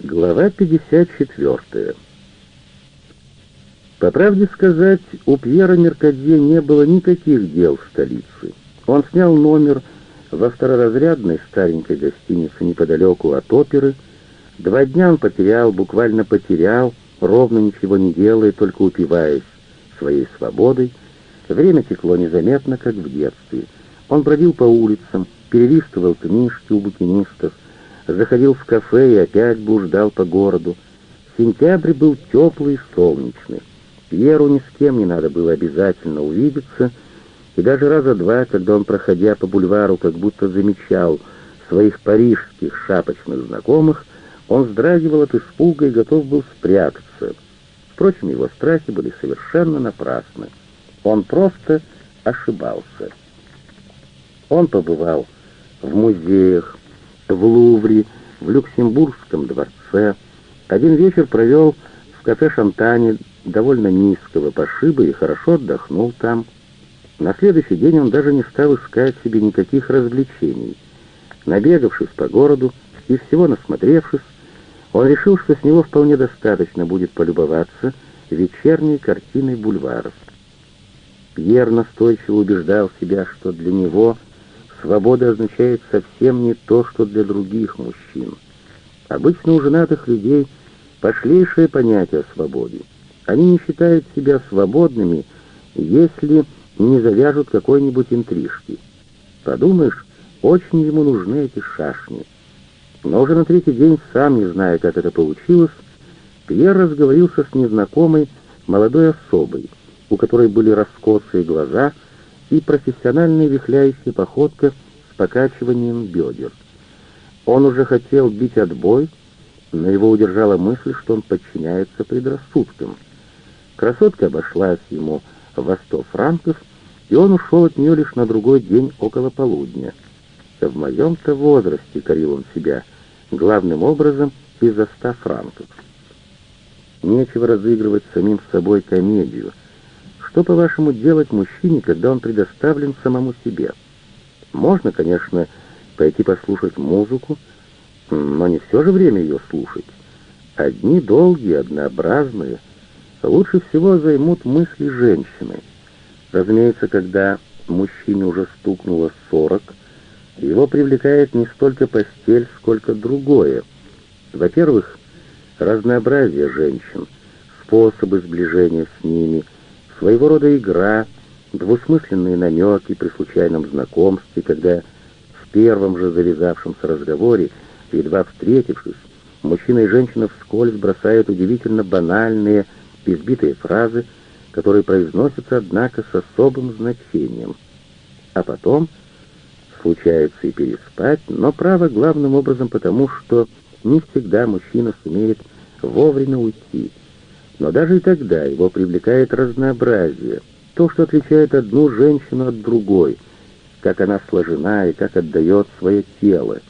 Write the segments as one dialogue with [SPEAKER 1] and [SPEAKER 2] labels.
[SPEAKER 1] Глава 54. По правде сказать, у Пьера Меркадье не было никаких дел в столице. Он снял номер во второразрядной старенькой гостинице неподалеку от оперы. Два дня он потерял, буквально потерял, ровно ничего не делая, только упиваясь своей свободой. Время текло незаметно, как в детстве. Он бродил по улицам, перелистывал книжки у букинистов, заходил в кафе и опять блуждал по городу. Сентябрь был теплый и солнечный. Пьеру ни с кем не надо было обязательно увидеться, и даже раза два, когда он, проходя по бульвару, как будто замечал своих парижских шапочных знакомых, он вздрагивал от испуга и готов был спрятаться. Впрочем, его страхи были совершенно напрасны. Он просто ошибался. Он побывал в музеях, в Лувре, в Люксембургском дворце. Один вечер провел в кафе «Шантане» довольно низкого пошиба и хорошо отдохнул там. На следующий день он даже не стал искать себе никаких развлечений. Набегавшись по городу и всего насмотревшись, он решил, что с него вполне достаточно будет полюбоваться вечерней картиной бульваров. Пьер настойчиво убеждал себя, что для него — Свобода означает совсем не то, что для других мужчин. Обычно у женатых людей пошлейшее понятие о свободе. Они не считают себя свободными, если не завяжут какой-нибудь интрижки. Подумаешь, очень ему нужны эти шашни. Но уже на третий день, сам не зная, как это получилось, Пьер разговорился с незнакомой молодой особой, у которой были раскосые глаза — и профессиональная вихляющая походка с покачиванием бедер. Он уже хотел бить отбой, но его удержала мысль, что он подчиняется предрассудкам. Красотка обошлась ему во сто франков, и он ушел от нее лишь на другой день около полудня. В моем-то возрасте корил он себя, главным образом из-за ста франков. Нечего разыгрывать самим собой комедию — что, по-вашему, делать мужчине, когда он предоставлен самому себе? Можно, конечно, пойти послушать музыку, но не все же время ее слушать. Одни долгие, однообразные, лучше всего займут мысли женщины. Разумеется, когда мужчине уже стукнуло сорок, его привлекает не столько постель, сколько другое. Во-первых, разнообразие женщин, способы сближения с ними — Своего рода игра, двусмысленные намеки при случайном знакомстве, когда в первом же завязавшемся разговоре, едва встретившись, мужчина и женщина вскользь бросают удивительно банальные, избитые фразы, которые произносятся, однако, с особым значением. А потом случается и переспать, но право главным образом потому, что не всегда мужчина сумеет вовремя уйти, но даже и тогда его привлекает разнообразие, то, что отличает одну женщину от другой, как она сложена и как отдает свое тело.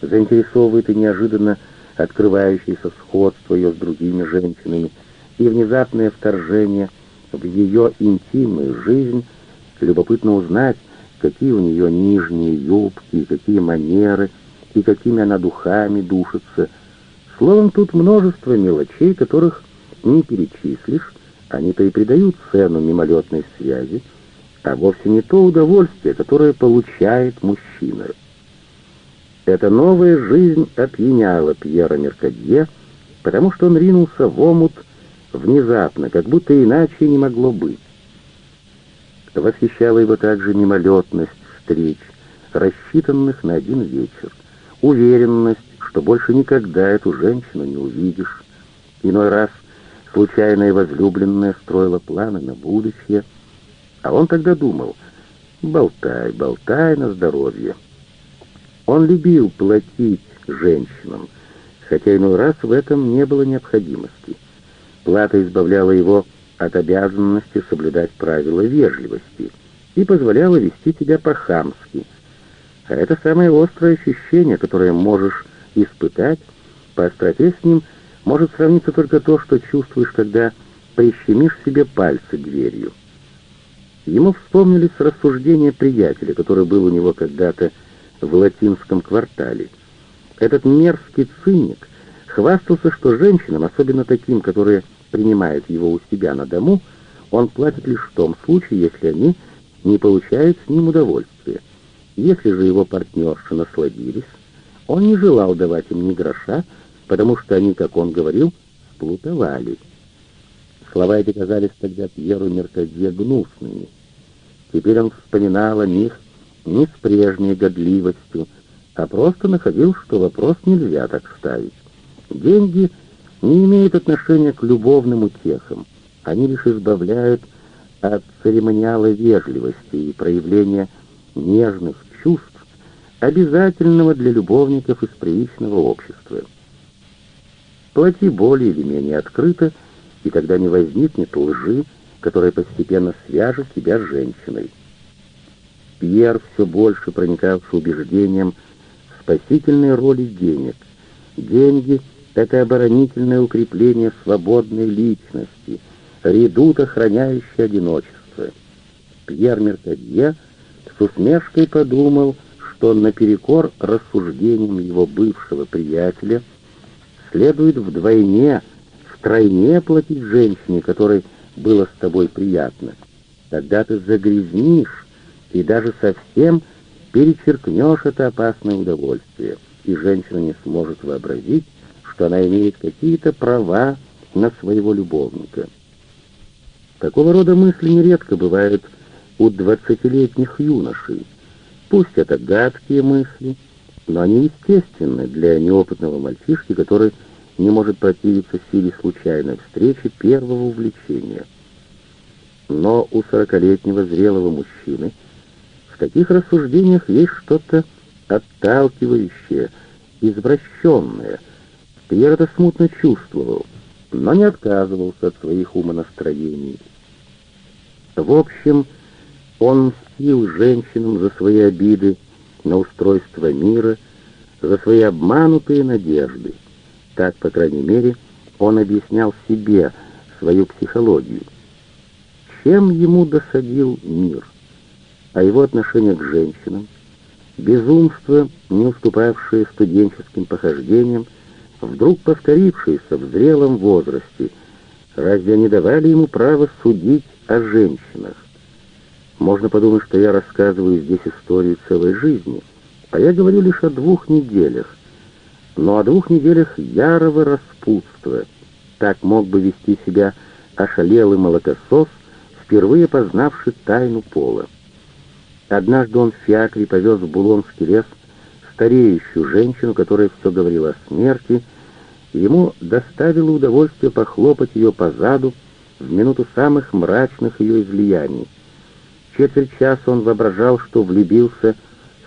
[SPEAKER 1] Заинтересовывает и неожиданно открывающееся сходство ее с другими женщинами и внезапное вторжение в ее интимную жизнь, любопытно узнать, какие у нее нижние юбки, какие манеры, и какими она духами душится. Словом, тут множество мелочей, которых не перечислишь, они-то и придают цену мимолетной связи, а вовсе не то удовольствие, которое получает мужчина. Эта новая жизнь опьяняла Пьера Меркадье, потому что он ринулся в омут внезапно, как будто иначе не могло быть. Восхищала его также мимолетность встреч, рассчитанных на один вечер, уверенность, что больше никогда эту женщину не увидишь. Иной раз Случайная возлюбленная строила планы на будущее, а он тогда думал, болтай, болтай на здоровье. Он любил платить женщинам, хотя иной раз в этом не было необходимости. Плата избавляла его от обязанности соблюдать правила вежливости и позволяла вести себя по-хамски. А это самое острое ощущение, которое можешь испытать по остроте с ним – может сравниться только то, что чувствуешь, когда прищемишь себе пальцы дверью. Ему вспомнились рассуждения приятеля, который был у него когда-то в латинском квартале. Этот мерзкий циник хвастался, что женщинам, особенно таким, которые принимают его у себя на дому, он платит лишь в том случае, если они не получают с ним удовольствия. Если же его партнерши насладились, он не желал давать им ни гроша, потому что они, как он говорил, сплутовали. Слова эти казались тогда Пьеру Меркадье гнусными. Теперь он вспоминал о них не с прежней годливостью, а просто находил, что вопрос нельзя так ставить. Деньги не имеют отношения к любовным утехам, они лишь избавляют от церемониала вежливости и проявления нежных чувств, обязательного для любовников из приличного общества. Плати более или менее открыто, и тогда не возникнет лжи, которая постепенно свяжет тебя с женщиной. Пьер, все больше проникавший убеждением в спасительной роли денег. Деньги — это оборонительное укрепление свободной личности, редут, охраняющий одиночество. Пьер Меркадье с усмешкой подумал, что наперекор рассуждениям его бывшего приятеля следует вдвойне, втройне платить женщине, которой было с тобой приятно. Тогда ты загрязнишь и даже совсем перечеркнешь это опасное удовольствие, и женщина не сможет вообразить, что она имеет какие-то права на своего любовника. Такого рода мысли нередко бывают у двадцатилетних юношей. Пусть это гадкие мысли, но они естественны для неопытного мальчишки, который не может противиться силе случайной встречи первого увлечения. Но у сорокалетнего зрелого мужчины в таких рассуждениях есть что-то отталкивающее, извращенное. Пьер это смутно чувствовал, но не отказывался от своих умонастроений. В общем, он мстил женщинам за свои обиды на устройство мира, за свои обманутые надежды. Так, по крайней мере, он объяснял себе свою психологию. Чем ему досадил мир? А его отношение к женщинам, безумство, не уступавшее студенческим похождениям, вдруг повторившееся в зрелом возрасте, разве они давали ему право судить о женщинах? Можно подумать, что я рассказываю здесь историю целой жизни, а я говорю лишь о двух неделях. Но о двух неделях ярого распутства. Так мог бы вести себя ошалелый молокосос, впервые познавший тайну пола. Однажды он в фиакре повез в Булонский лес стареющую женщину, которая все говорила о смерти, ему доставило удовольствие похлопать ее по заду в минуту самых мрачных ее излияний. Четверть часа он воображал, что влюбился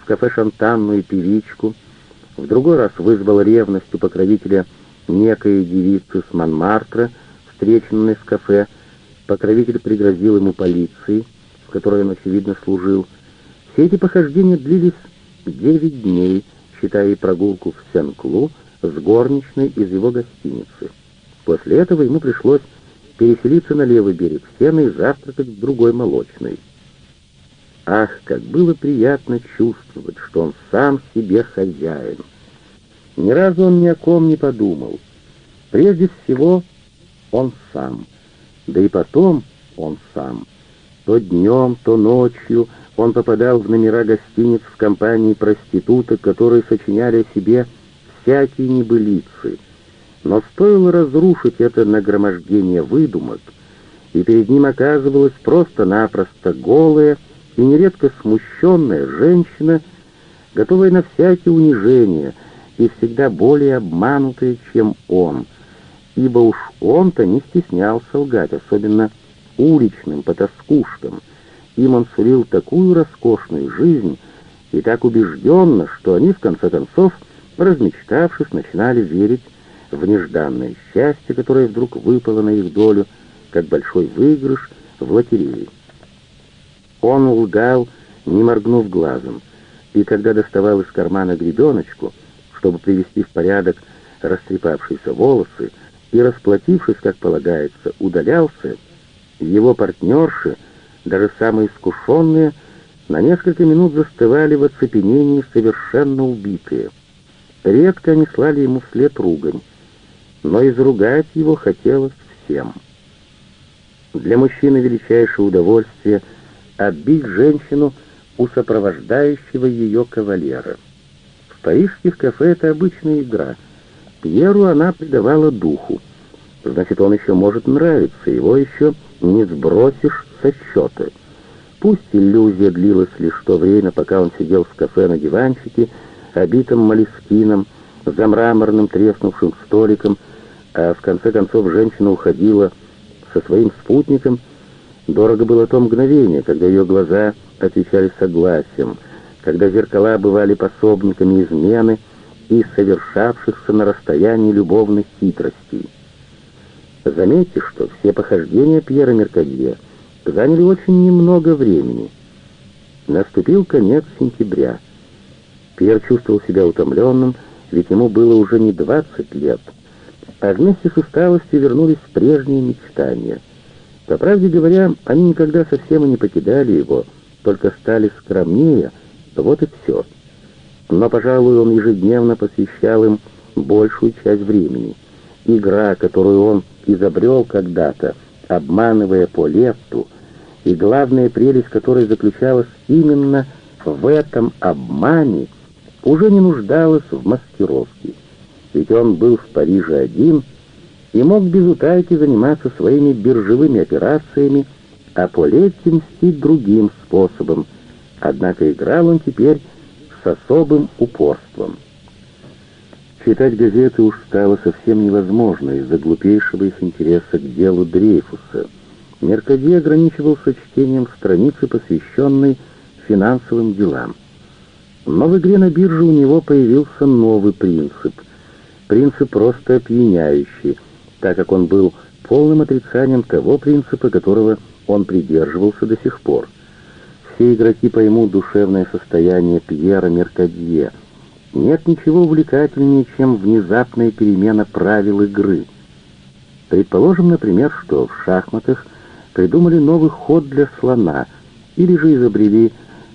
[SPEAKER 1] в кафе-шантанную певичку, в другой раз вызвал ревность у покровителя некой девицы с Монмартра, встреченной в кафе. Покровитель пригрозил ему полиции, в которой он, очевидно, служил. Все эти похождения длились девять дней, считая и прогулку в Сен-Клу с горничной из его гостиницы. После этого ему пришлось переселиться на левый берег Сены и завтракать в другой молочной. Ах, как было приятно чувствовать, что он сам себе хозяин. Ни разу он ни о ком не подумал. Прежде всего, он сам. Да и потом он сам. То днем, то ночью он попадал в номера гостиниц в компании проституток, которые сочиняли о себе всякие небылицы. Но стоило разрушить это нагромождение выдумок, и перед ним оказывалась просто-напросто голая, и нередко смущенная женщина, готовая на всякие унижения и всегда более обманутая, чем он, ибо уж он-то не стеснялся лгать, особенно уличным потаскушкам. Им он сулил такую роскошную жизнь и так убежденно, что они, в конце концов, размечтавшись, начинали верить в нежданное счастье, которое вдруг выпало на их долю, как большой выигрыш в лотерее. Он лгал, не моргнув глазом, и когда доставал из кармана гребеночку, чтобы привести в порядок растрепавшиеся волосы, и, расплатившись, как полагается, удалялся, его партнерши, даже самые искушенные, на несколько минут застывали в оцепенении совершенно убитые. Редко они слали ему вслед ругань, но изругать его хотелось всем. Для мужчины величайшее удовольствие — отбить женщину у сопровождающего ее кавалера. В парижских кафе это обычная игра. Пьеру она придавала духу. Значит, он еще может нравиться, его еще не сбросишь со счета. Пусть иллюзия длилась лишь то время, пока он сидел в кафе на диванчике, обитым молескином, за мраморным треснувшим столиком, а в конце концов женщина уходила со своим спутником. Дорого было то мгновение, когда ее глаза отвечали согласием, когда зеркала бывали пособниками измены и совершавшихся на расстоянии любовных хитростей. Заметьте, что все похождения Пьера Меркадье заняли очень немного времени. Наступил конец сентября. Пьер чувствовал себя утомленным, ведь ему было уже не 20 лет, а вместе с усталостью вернулись прежние мечтания. По правде говоря, они никогда совсем и не покидали его, только стали скромнее, вот и все. Но, пожалуй, он ежедневно посвящал им большую часть времени. Игра, которую он изобрел когда-то, обманывая по лепту, и главная прелесть которой заключалась именно в этом обмане, уже не нуждалась в маскировке. Ведь он был в Париже один и мог без утайки заниматься своими биржевыми операциями, а Полетти мстить другим способом, однако играл он теперь с особым упорством. Читать газеты уж стало совсем невозможно из-за глупейшего их интереса к делу Дрейфуса. Меркадье ограничивался чтением страницы, посвященной финансовым делам. Но в игре на бирже у него появился новый принцип. Принцип просто опьяняющий, так как он был полным отрицанием того принципа, которого он придерживался до сих пор. Все игроки поймут душевное состояние Пьера Меркадье — нет ничего увлекательнее, чем внезапная перемена правил игры. Предположим, например, что в шахматах придумали новый ход для слона, или же изобрели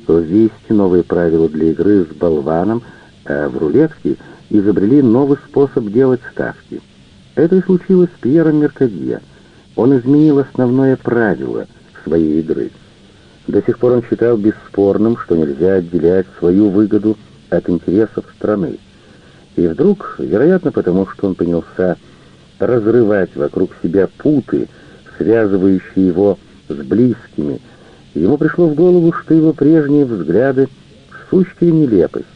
[SPEAKER 1] в вести новые правила для игры с болваном, а в рулетке изобрели новый способ делать ставки. Это и случилось с Пьером Меркадье. Он изменил основное правило своей игры. До сих пор он считал бесспорным, что нельзя отделять свою выгоду от интересов страны. И вдруг, вероятно потому, что он принялся разрывать вокруг себя путы, связывающие его с близкими, ему пришло в голову, что его прежние взгляды — сущая нелепость,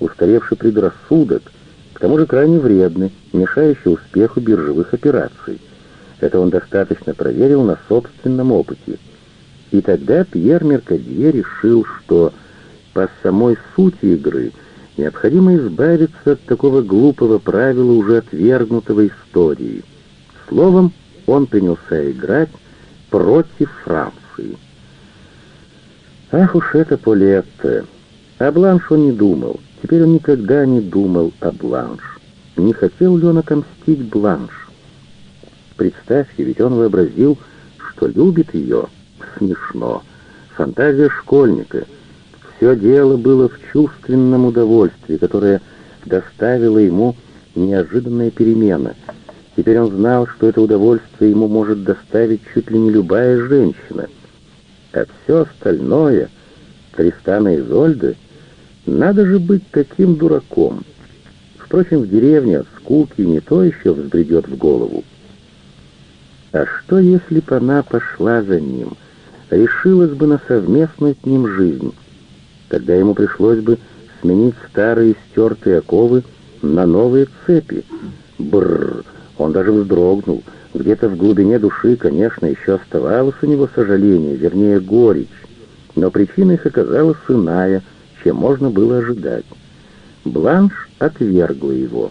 [SPEAKER 1] устаревший предрассудок, к тому же крайне вредный, мешающий успеху биржевых операций. Это он достаточно проверил на собственном опыте. И тогда Пьер Меркадье решил, что по самой сути игры необходимо избавиться от такого глупого правила, уже отвергнутого историей. Словом, он принялся играть против Франции. Ах уж это Полетта! О Бланш он не думал. Теперь он никогда не думал о Бланш. Не хотел ли он отомстить Бланш? Представьте, ведь он вообразил, что любит ее. Смешно. Фантазия школьника — все дело было в чувственном удовольствии, которое доставило ему неожиданная перемена. Теперь он знал, что это удовольствие ему может доставить чуть ли не любая женщина. А все остальное, Тристана и Зольды, надо же быть таким дураком. Впрочем, в деревне от скуки не то еще взбредет в голову. А что, если бы она пошла за ним, решилась бы на совместную с ним жизнь? Тогда ему пришлось бы сменить старые стертые оковы на новые цепи. Бррр! Он даже вздрогнул. Где-то в глубине души, конечно, еще оставалось у него сожаление, вернее, горечь. Но причина их оказалась иная, чем можно было ожидать. Бланш отвергла его.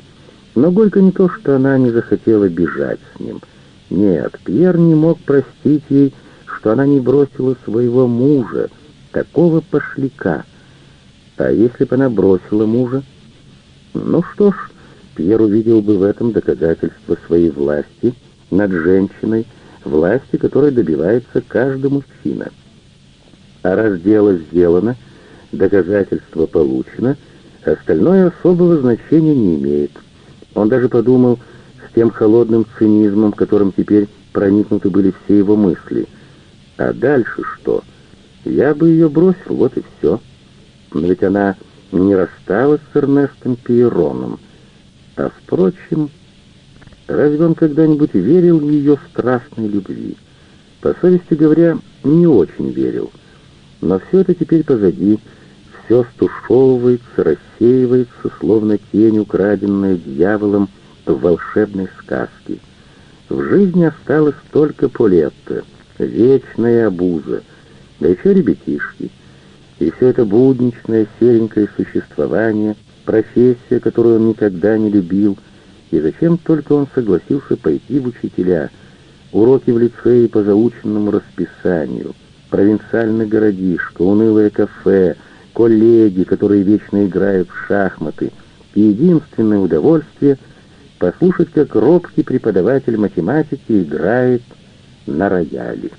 [SPEAKER 1] Но горько не то, что она не захотела бежать с ним. Нет, Пьер не мог простить ей, что она не бросила своего мужа, такого пошляка. А если бы она бросила мужа? Ну что ж, Пьер увидел бы в этом доказательство своей власти над женщиной, власти, которой добивается каждый мужчина. А раз дело сделано, доказательство получено, остальное особого значения не имеет. Он даже подумал, с тем холодным цинизмом, которым теперь проникнуты были все его мысли. А дальше что? Я бы ее бросил, вот и все. Но ведь она не рассталась с Эрнестом Пиероном. А впрочем, разве он когда-нибудь верил в ее страстной любви? По совести говоря, не очень верил. Но все это теперь позади, все стушевывается, рассеивается, словно тень, украденная дьяволом в волшебной сказке. В жизни осталось только Полетта, вечная обуза, да еще ребятишки. И все это будничное, серенькое существование, профессия, которую он никогда не любил, и зачем только он согласился пойти в учителя, уроки в лицее по заученному расписанию, провинциальный городишко, унылое кафе, коллеги, которые вечно играют в шахматы, и единственное удовольствие — послушать, как робкий преподаватель математики играет на рояле.